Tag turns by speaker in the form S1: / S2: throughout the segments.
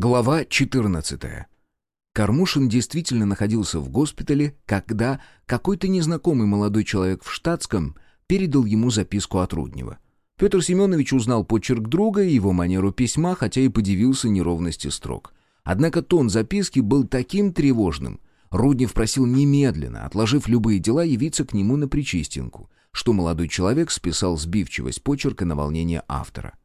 S1: Глава 14. Кармушин действительно находился в госпитале, когда какой-то незнакомый молодой человек в штатском передал ему записку от Руднева. Петр Семенович узнал почерк друга и его манеру письма, хотя и подивился неровности строк. Однако тон записки был таким тревожным. Руднев просил немедленно, отложив любые дела, явиться к нему на Причистинку, что молодой человек списал сбивчивость почерка на волнение автора.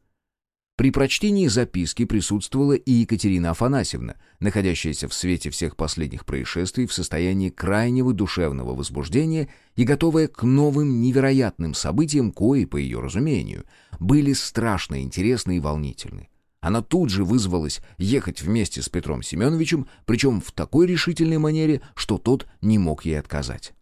S1: При прочтении записки присутствовала и Екатерина Афанасьевна, находящаяся в свете всех последних происшествий в состоянии крайнего душевного возбуждения и готовая к новым невероятным событиям, кои, по ее разумению, были страшно интересны и волнительны. Она тут же вызвалась ехать вместе с Петром Семеновичем, причем в такой решительной манере, что тот не мог ей отказать.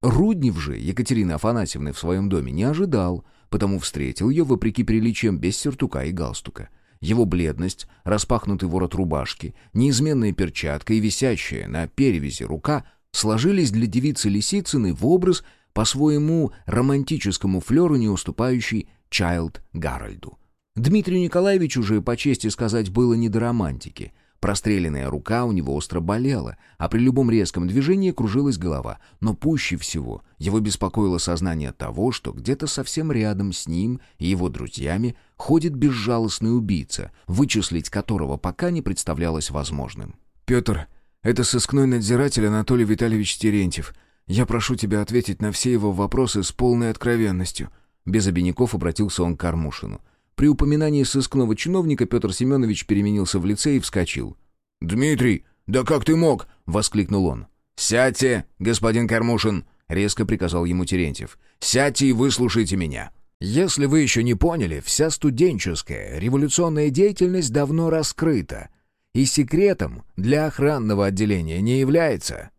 S1: Руднев же Екатерины Афанасьевны в своем доме не ожидал, потому встретил ее, вопреки приличиям, без сюртука и галстука. Его бледность, распахнутый ворот рубашки, неизменная перчатка и висящая на перевязи рука сложились для девицы Лисицыной в образ по своему романтическому флеру, не уступающий Чайлд Гарольду. Дмитрию Николаевичу же, по чести сказать, было не до романтики. Простреленная рука у него остро болела, а при любом резком движении кружилась голова. Но пуще всего его беспокоило сознание того, что где-то совсем рядом с ним и его друзьями ходит безжалостный убийца, вычислить которого пока не представлялось возможным.
S2: «Петр, это сыскной надзиратель Анатолий Витальевич Терентьев. Я прошу тебя ответить на все его вопросы с полной откровенностью».
S1: Без обиняков обратился он к Кармушину. При упоминании сыскного чиновника Петр Семенович переменился в лице и вскочил.
S3: «Дмитрий, да как ты мог?» — воскликнул он. «Сядьте, господин Кармушин!» — резко приказал ему Терентьев. «Сядьте и выслушайте меня. Если вы еще не поняли, вся студенческая революционная деятельность давно раскрыта и секретом для охранного отделения не является.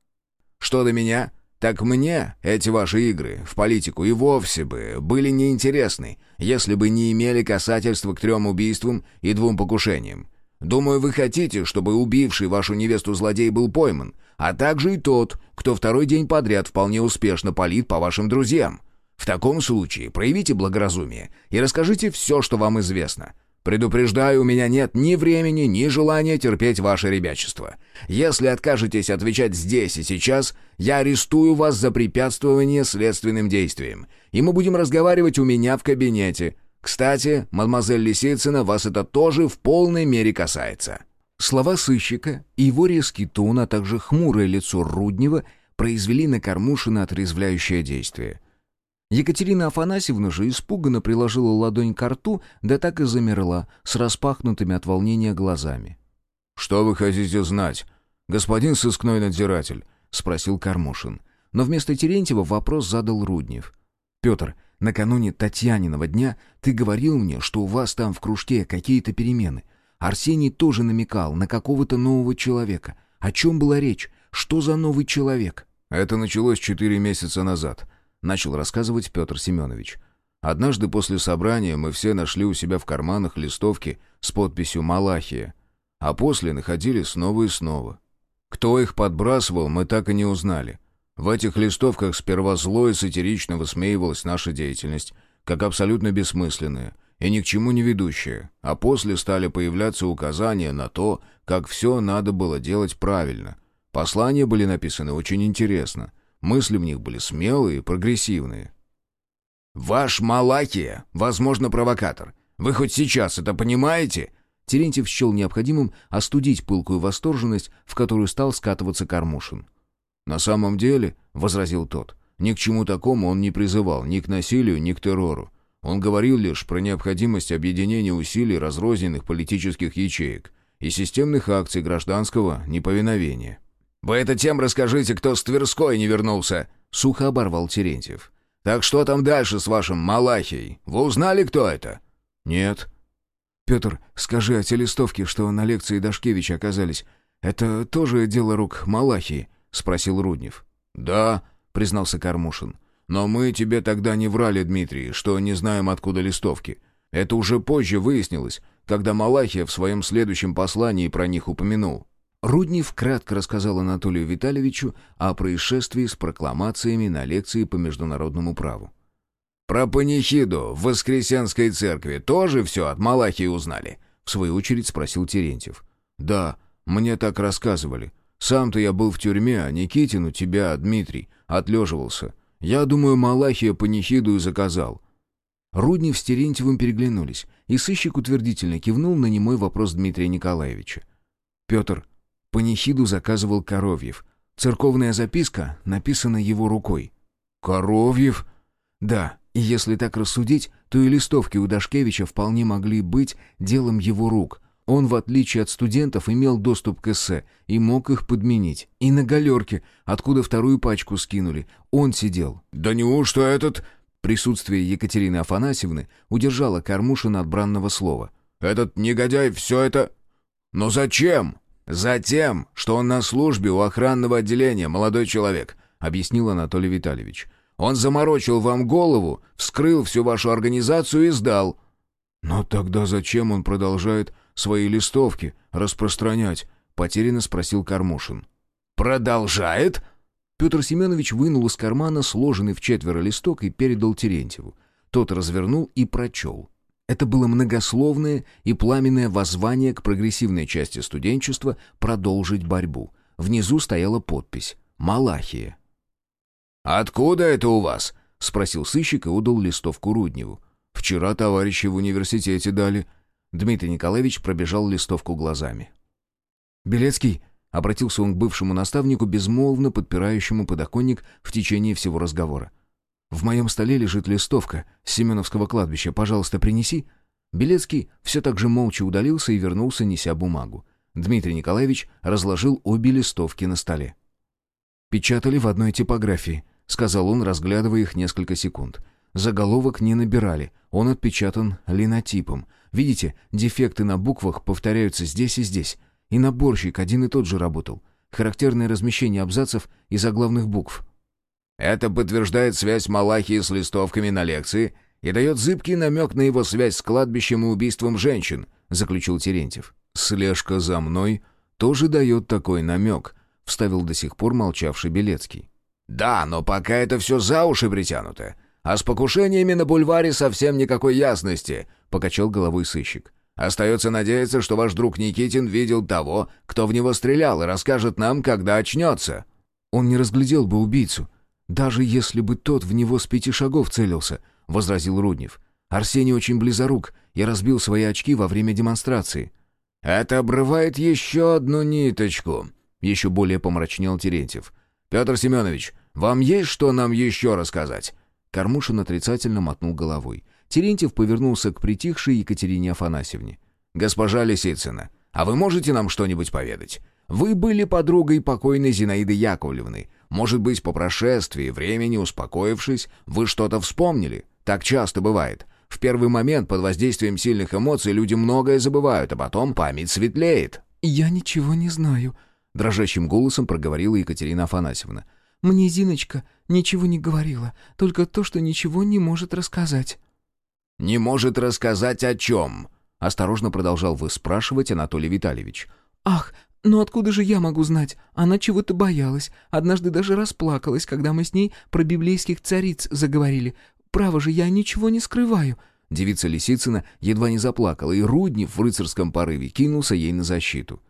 S3: Что до меня, так мне эти ваши игры в политику и вовсе бы были неинтересны, если бы не имели касательства к трем убийствам и двум покушениям. Думаю, вы хотите, чтобы убивший вашу невесту злодей был пойман, а также и тот, кто второй день подряд вполне успешно палит по вашим друзьям. В таком случае проявите благоразумие и расскажите все, что вам известно. Предупреждаю, у меня нет ни времени, ни желания терпеть ваше ребячество. Если откажетесь отвечать здесь и сейчас, я арестую вас за препятствование следственным действиям, и мы будем разговаривать у меня в кабинете. Кстати, мадемуазель Лисицына, вас это тоже в полной мере касается».
S1: Слова сыщика и его резкий тон, а также хмурое лицо Руднева произвели на Кормушина отрезвляющее действие. Екатерина Афанасьевна же испуганно приложила ладонь к рту, да так и замерла, с распахнутыми от волнения глазами.
S3: «Что вы хотите знать, господин сыскной надзиратель?» — спросил Кормушин.
S1: Но вместо Терентьева вопрос задал Руднев. «Петр, накануне Татьяниного дня ты говорил мне, что у вас там в кружке какие-то перемены. Арсений тоже намекал на какого-то нового человека. О чем была речь? Что за новый человек?»
S3: «Это началось четыре месяца назад», начал рассказывать Петр Семенович. Однажды после собрания мы все нашли у себя в карманах листовки с подписью «Малахия», а после находили снова и снова. Кто их подбрасывал, мы так и не узнали. В этих листовках сперва зло и сатирично высмеивалась наша деятельность, как абсолютно бессмысленная и ни к чему не ведущая, а после стали появляться указания на то, как все надо было делать правильно. Послания были написаны очень интересно — Мысли в них были смелые и прогрессивные. «Ваш Малакия, возможно, провокатор. Вы хоть сейчас это понимаете?»
S1: Терентьев счел необходимым остудить пылкую восторженность, в которую стал скатываться Кармушин.
S3: «На самом деле», — возразил тот, — «ни к чему такому он не призывал, ни к насилию, ни к террору. Он говорил лишь про необходимость объединения усилий разрозненных политических ячеек и системных акций гражданского неповиновения. «Вы это тем расскажите, кто с Тверской не вернулся», — сухо оборвал Терентьев. «Так что там дальше с вашим Малахией? Вы узнали, кто это?»
S2: «Нет». «Петр, скажи о телестовке, что на лекции Дашкевича оказались. Это тоже дело рук Малахии?» — спросил Руднев.
S3: «Да», — признался Кармушин. «Но мы тебе тогда не врали, Дмитрий, что не знаем, откуда листовки. Это уже позже выяснилось, когда Малахия в своем следующем послании про них упомянул».
S1: Руднев кратко рассказал Анатолию Витальевичу о происшествии с прокламациями на лекции по международному праву.
S3: «Про панихиду в Воскресенской церкви тоже все от Малахии узнали?» — в свою очередь спросил Терентьев.
S2: «Да, мне так рассказывали. Сам-то я был в тюрьме, а Никитин у тебя, Дмитрий, отлеживался. Я думаю, Малахия панихиду и заказал».
S1: Руднев с Терентьевым переглянулись, и сыщик утвердительно кивнул на немой вопрос Дмитрия Николаевича. «Петр, панихиду заказывал Коровьев. Церковная записка написана его рукой».
S2: «Коровьев?»
S1: «Да, и если так рассудить, то и листовки у Дашкевича вполне могли быть делом его рук. Он, в отличие от студентов, имел доступ к эссе и мог их подменить. И на галерке, откуда вторую пачку скинули, он сидел.
S2: «Да неужто этот...»
S1: Присутствие Екатерины Афанасьевны удержало Кормушина от бранного слова.
S2: «Этот негодяй все это... Но зачем?» «Затем, что он на службе у охранного отделения, молодой человек», объяснил Анатолий Витальевич. «Он заморочил вам голову, вскрыл всю вашу организацию и сдал».
S3: «Но тогда зачем он продолжает свои листовки распространять?» — потерянно спросил Кормушин.
S2: «Продолжает?»
S1: Петр Семенович вынул из кармана сложенный в четверо листок и передал Терентьеву. Тот развернул и прочел. Это было многословное и пламенное воззвание к прогрессивной части студенчества продолжить борьбу. Внизу стояла подпись «Малахия».
S2: «Откуда это у вас?» — спросил сыщик и удал листовку Рудневу.
S3: «Вчера товарищи в университете дали».
S1: Дмитрий Николаевич пробежал листовку глазами. «Белецкий», — обратился он к бывшему наставнику, безмолвно подпирающему подоконник в течение всего разговора. «В моем столе лежит листовка с Семеновского кладбища. Пожалуйста, принеси». Белецкий все так же молча удалился и вернулся, неся бумагу. Дмитрий Николаевич разложил обе листовки на столе. «Печатали в одной типографии», — сказал он, разглядывая их несколько секунд. Заголовок не набирали, он отпечатан линотипом. Видите, дефекты на буквах повторяются здесь и здесь. И наборщик один и тот же работал. Характерное размещение абзацев и заглавных букв.
S2: Это подтверждает связь Малахии с листовками на лекции и дает зыбкий намек на его связь с кладбищем и убийством женщин, заключил Терентьев.
S3: Слежка за мной тоже дает такой намек, вставил до сих пор молчавший Белецкий.
S2: Да, но пока это все за уши притянуто. А с покушениями на бульваре совсем никакой ясности, покачал головой сыщик. Остается надеяться, что ваш друг Никитин видел того, кто в него стрелял, и расскажет нам, когда очнется.
S1: Он не разглядел бы убийцу, даже если бы тот в него с пяти шагов целился, возразил Руднев. Арсений очень близорук и разбил свои очки во время демонстрации.
S2: Это обрывает еще одну ниточку, еще более помрачнел Терентьев. Петр Семенович, вам есть что нам еще рассказать?
S1: Кормушин отрицательно мотнул головой. Терентьев повернулся к притихшей Екатерине Афанасьевне.
S2: «Госпожа Лисицына, а вы можете нам что-нибудь поведать? Вы были подругой покойной Зинаиды Яковлевны. Может быть, по прошествии времени, успокоившись, вы что-то вспомнили? Так часто бывает. В первый момент под воздействием сильных эмоций люди многое забывают, а потом память светлеет».
S4: «Я ничего не знаю», — дрожащим голосом проговорила Екатерина Афанасьевна. Мне Зиночка ничего не говорила, только то, что ничего не может рассказать».
S2: «Не может рассказать о чем?» — осторожно продолжал выспрашивать Анатолий Витальевич.
S4: «Ах, ну откуда же я могу знать? Она чего-то боялась. Однажды даже расплакалась, когда мы с ней про библейских цариц заговорили. Право же, я ничего не скрываю».
S1: Девица Лисицына едва не заплакала, и Руднев в рыцарском порыве кинулся ей на защиту.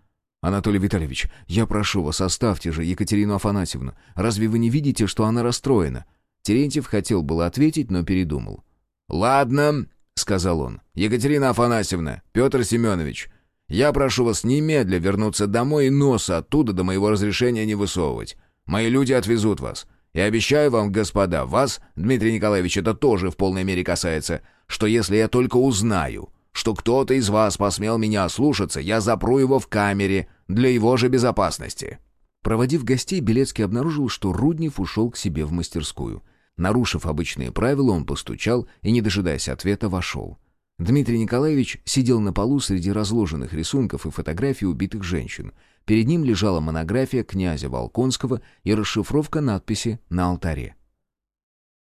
S1: «Анатолий Витальевич, я прошу вас, оставьте же Екатерину Афанасьевну. Разве вы не видите, что она расстроена?» Терентьев хотел было ответить, но передумал.
S2: «Ладно», — сказал он. «Екатерина Афанасьевна, Петр Семенович, я прошу вас немедля вернуться домой и носа оттуда до моего разрешения не высовывать. Мои люди отвезут вас. И обещаю вам, господа, вас, Дмитрий Николаевич, это тоже в полной мере касается, что если я только узнаю, что кто-то из вас посмел меня ослушаться, я запру его в камере для его же безопасности».
S1: Проводив гостей, Белецкий обнаружил, что Руднев ушел к себе в мастерскую. Нарушив обычные правила, он постучал и, не дожидаясь ответа, вошел. Дмитрий Николаевич сидел на полу среди разложенных рисунков и фотографий убитых женщин. Перед ним лежала монография князя Волконского и расшифровка надписи на алтаре.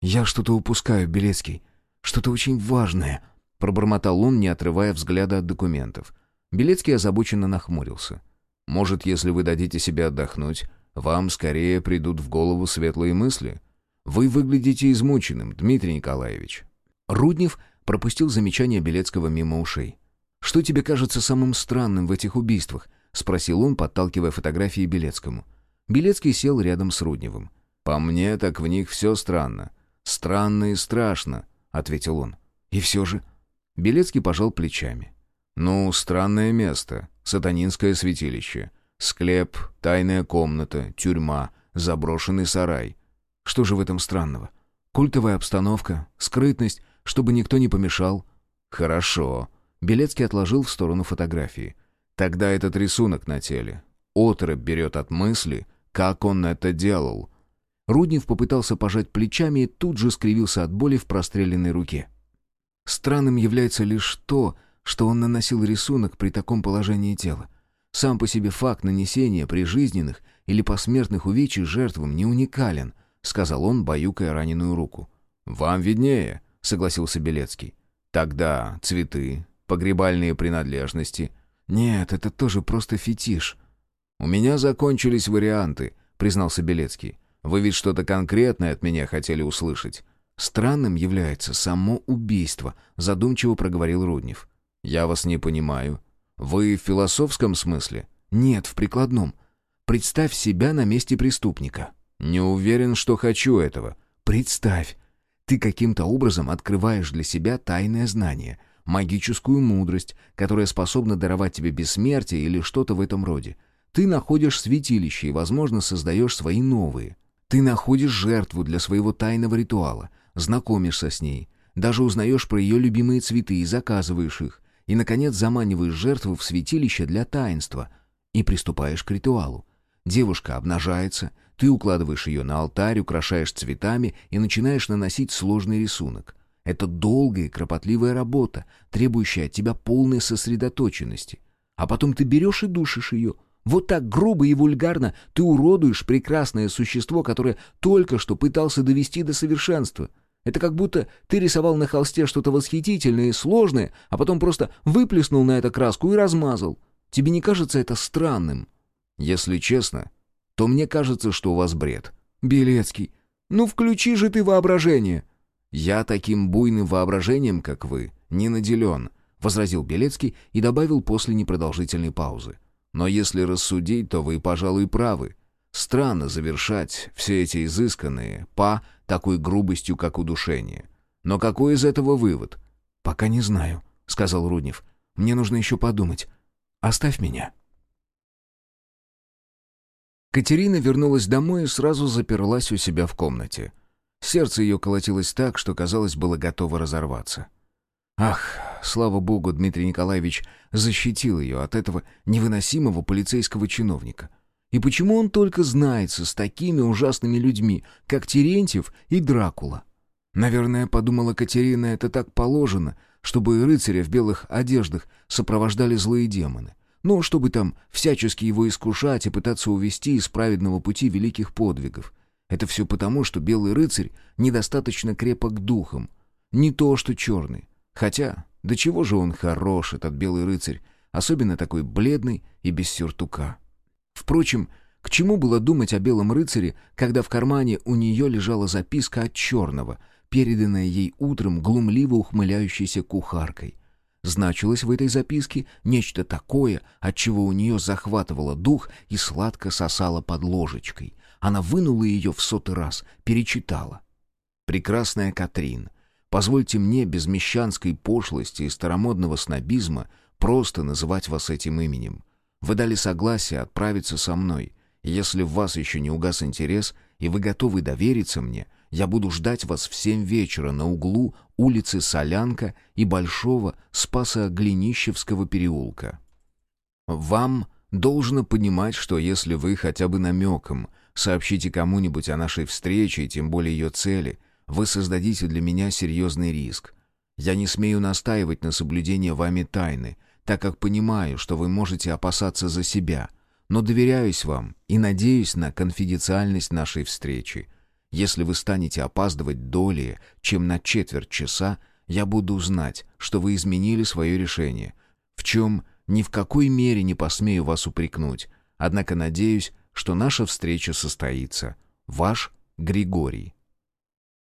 S1: «Я что-то упускаю, Белецкий. Что-то очень важное», — пробормотал он, не отрывая взгляда от документов. Белецкий озабоченно нахмурился.
S3: Может, если вы дадите себе отдохнуть, вам скорее придут в голову светлые мысли? Вы выглядите измученным, Дмитрий Николаевич».
S1: Руднев пропустил замечание Белецкого мимо ушей. «Что тебе кажется самым странным в этих убийствах? — спросил он, подталкивая фотографии Белецкому. Белецкий сел рядом с Рудневым.
S2: «По мне, так в них все странно. Странно и страшно», — ответил он.
S1: «И все же...»
S2: Белецкий пожал плечами. «Ну, странное место. Сатанинское святилище. Склеп, тайная комната, тюрьма, заброшенный сарай.
S1: Что же в этом странного? Культовая обстановка, скрытность, чтобы никто не помешал.
S2: Хорошо.
S1: Белецкий отложил в сторону фотографии.
S2: Тогда этот рисунок на теле. Отрыв берет от мысли, как он это делал.
S1: Руднев попытался пожать плечами и тут же скривился от боли в простреленной руке. Странным является лишь то, что он наносил рисунок при таком положении тела. Сам по себе факт нанесения прижизненных или посмертных увечий жертвам не уникален, сказал он, баюкая раненую руку.
S2: «Вам виднее», — согласился Белецкий. «Тогда цветы, погребальные принадлежности».
S1: «Нет, это тоже просто фетиш».
S2: «У меня закончились варианты», — признался Белецкий. «Вы ведь что-то конкретное от меня хотели услышать».
S1: «Странным является само убийство», — задумчиво проговорил Руднев.
S2: «Я вас не понимаю. Вы в философском смысле?»
S1: «Нет, в прикладном. Представь себя на месте преступника».
S2: «Не уверен, что хочу этого».
S1: «Представь. Ты каким-то образом открываешь для себя тайное знание, магическую мудрость, которая способна даровать тебе бессмертие или что-то в этом роде. Ты находишь святилище и, возможно, создаешь свои новые. Ты находишь жертву для своего тайного ритуала, знакомишься с ней, даже узнаешь про ее любимые цветы и заказываешь их, и, наконец, заманиваешь жертву в святилище для таинства и приступаешь к ритуалу. Девушка обнажается, ты укладываешь ее на алтарь, украшаешь цветами и начинаешь наносить сложный рисунок. Это долгая и кропотливая работа, требующая от тебя полной сосредоточенности. А потом ты берешь и душишь ее. Вот так грубо и вульгарно ты уродуешь прекрасное существо, которое только что пытался довести до совершенства — это как будто ты рисовал на холсте что-то восхитительное и сложное, а потом просто выплеснул на это краску и размазал. Тебе не кажется это странным?
S2: Если честно, то мне кажется, что у вас бред.
S1: Белецкий, ну включи же ты воображение.
S2: Я таким буйным воображением, как вы, не наделен, возразил Белецкий и добавил после непродолжительной паузы. Но если рассудить, то вы, пожалуй, правы. Странно завершать все эти изысканные па такой грубостью, как удушение. Но какой из этого вывод?
S1: «Пока не знаю», — сказал Руднев. «Мне нужно еще подумать. Оставь меня». Катерина вернулась домой и сразу заперлась у себя в комнате. Сердце ее колотилось так, что, казалось, было готово разорваться. Ах, слава богу, Дмитрий Николаевич защитил ее от этого невыносимого полицейского чиновника. И почему он только знается с такими ужасными людьми, как Терентьев и Дракула? Наверное, подумала Катерина, это так положено, чтобы рыцаря в белых одеждах сопровождали злые демоны. Ну, чтобы там всячески его искушать и пытаться увести из праведного пути великих подвигов. Это все потому, что белый рыцарь недостаточно крепок духом. Не то, что черный. Хотя, до чего же он хорош, этот белый рыцарь, особенно такой бледный и без сюртука. Впрочем, к чему было думать о белом рыцаре, когда в кармане у нее лежала записка от черного, переданная ей утром глумливо ухмыляющейся кухаркой. Значилось в этой записке нечто такое, от чего у нее захватывало дух и сладко сосало под ложечкой. Она вынула ее в сотый раз, перечитала. «Прекрасная Катрин, позвольте мне без мещанской пошлости и старомодного снобизма просто называть вас этим именем. Вы дали согласие отправиться со мной. Если в вас еще не угас интерес, и вы готовы довериться мне, я буду ждать вас в семь вечера на углу улицы Солянка и Большого Спаса-Глинищевского переулка. Вам должно понимать, что если вы хотя бы намеком сообщите кому-нибудь о нашей встрече и тем более ее цели, вы создадите для меня серьезный риск. Я не смею настаивать на соблюдении вами тайны, так как понимаю, что вы можете опасаться за себя, но доверяюсь вам и надеюсь на конфиденциальность нашей встречи. Если вы станете опаздывать долее, чем на четверть часа, я буду знать, что вы изменили свое решение, в чем ни в какой мере не посмею вас упрекнуть, однако надеюсь, что наша встреча состоится. Ваш Григорий.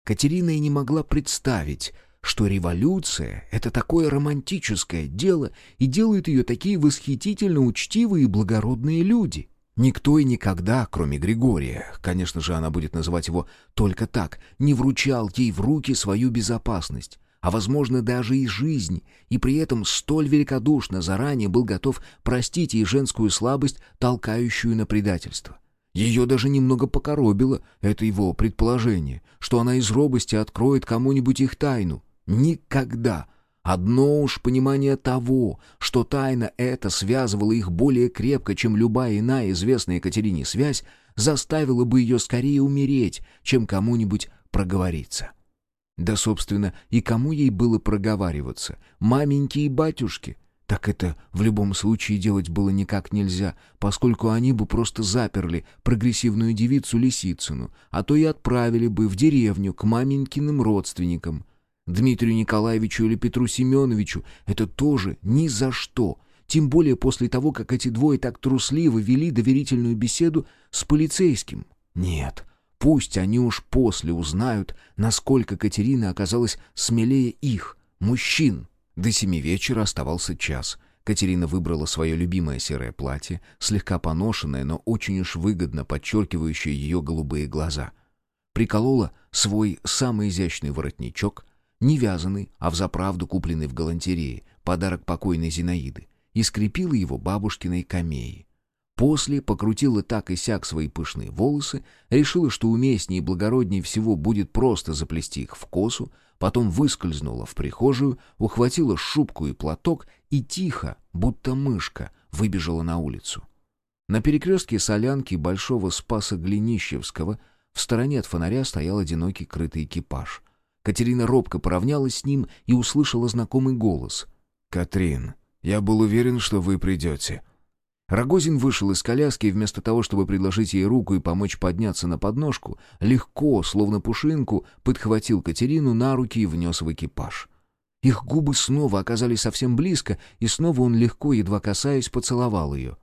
S1: Катерина и не могла представить, что революция — это такое романтическое дело и делают ее такие восхитительно учтивые и благородные люди. Никто и никогда, кроме Григория, конечно же, она будет называть его только так, не вручал ей в руки свою безопасность, а, возможно, даже и жизнь, и при этом столь великодушно заранее был готов простить ей женскую слабость, толкающую на предательство. Ее даже немного покоробило это его предположение, что она из робости откроет кому-нибудь их тайну. Никогда! Одно уж понимание того, что тайна эта связывала их более крепко, чем любая иная известная Екатерине связь, заставило бы ее скорее умереть, чем кому-нибудь проговориться. Да, собственно, и кому ей было проговариваться? Маменьке и батюшке? Так это в любом случае делать было никак нельзя, поскольку они бы просто заперли прогрессивную девицу Лисицыну, а то и отправили бы в деревню к маменькиным родственникам. Дмитрию Николаевичу или Петру Семеновичу это тоже ни за что, тем более после того, как эти двое так трусливо вели доверительную беседу с полицейским. Нет, Пусть они уж после узнают, насколько Катерина оказалась смелее их, мужчин. До семи вечера оставался час. Катерина выбрала свое любимое серое платье, слегка поношенное, но очень уж выгодно подчеркивающее ее голубые глаза. Приколола свой самый изящный воротничок, не вязаный, а взаправду купленный в галантерее, подарок покойной Зинаиды, и скрепила его бабушкиной камеей. После покрутила так и сяк свои пышные волосы, решила, что уместнее и благороднее всего будет просто заплести их в косу, потом выскользнула в прихожую, ухватила шубку и платок и тихо, будто мышка, выбежала на улицу. На перекрестке солянки Большого Спаса Глинищевского в стороне от фонаря стоял одинокий крытый экипаж. Катерина робко поравнялась с ним и услышала знакомый голос.
S2: «Катрин, я был уверен, что вы придете».
S1: Рогозин вышел из коляски и вместо того, чтобы предложить ей руку и помочь подняться на подножку, легко, словно пушинку, подхватил Катерину на руки и внес в экипаж. Их губы снова оказались совсем близко, и снова он легко, едва касаясь, поцеловал ее.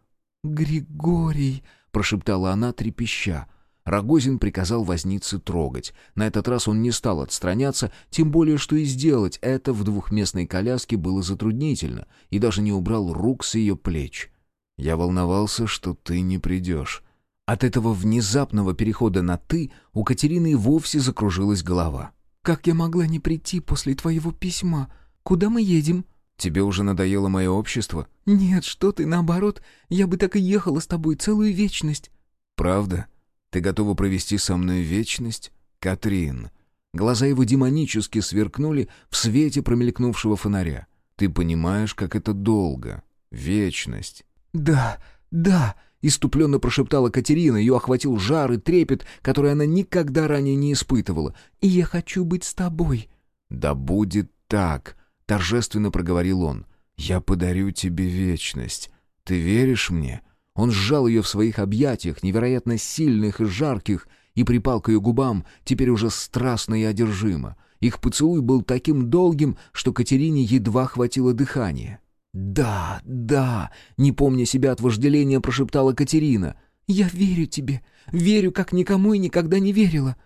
S1: «Григорий!» — прошептала она, трепеща. Рогозин приказал вознице трогать. На этот раз он не стал отстраняться, тем более, что и сделать это в двухместной коляске было затруднительно, и даже не убрал рук с ее плеч.
S2: Я волновался, что ты не придешь».
S1: От этого внезапного перехода на «ты» у Катерины и вовсе закружилась голова. «Как я могла не прийти после твоего письма? Куда мы едем?»
S2: «Тебе уже надоело мое общество?»
S1: «Нет, что ты, наоборот. Я бы так и ехала с тобой целую вечность».
S2: «Правда? Ты готова провести со мной вечность?» «Катрин».
S1: Глаза его демонически сверкнули в свете промелькнувшего фонаря.
S2: «Ты понимаешь, как это долго? Вечность.
S1: «Да, да!» — иступленно прошептала Катерина. Ее охватил жар и трепет, который она никогда ранее не испытывала. «И я хочу быть с тобой».
S2: «Да будет так!» — торжественно проговорил он. «Я подарю тебе вечность. Ты веришь мне?»
S1: Он сжал ее в своих объятиях, невероятно сильных и жарких, и припал к ее губам, теперь уже страстно и одержимо. Их поцелуй был таким долгим, что Катерине едва хватило дыхания. «Да, да», — не помня себя от вожделения, прошептала Катерина. «Я верю тебе, верю, как никому и никогда не верила».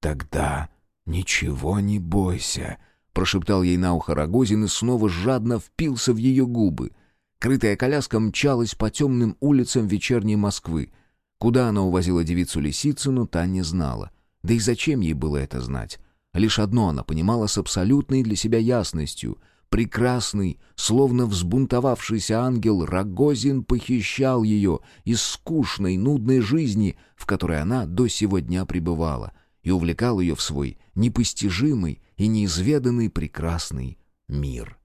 S2: «Тогда ничего не бойся», — прошептал ей на ухо Рогозин и снова жадно впился в ее губы.
S1: Крытая коляска мчалась по темным улицам вечерней Москвы. Куда она увозила девицу Лисицыну, та не знала. Да и зачем ей было это знать? Лишь одно она понимала с абсолютной для себя ясностью — Прекрасный, словно взбунтовавшийся ангел, Рогозин похищал ее из скучной, нудной жизни, в которой она до сего дня пребывала, и увлекал ее в свой непостижимый и неизведанный прекрасный мир.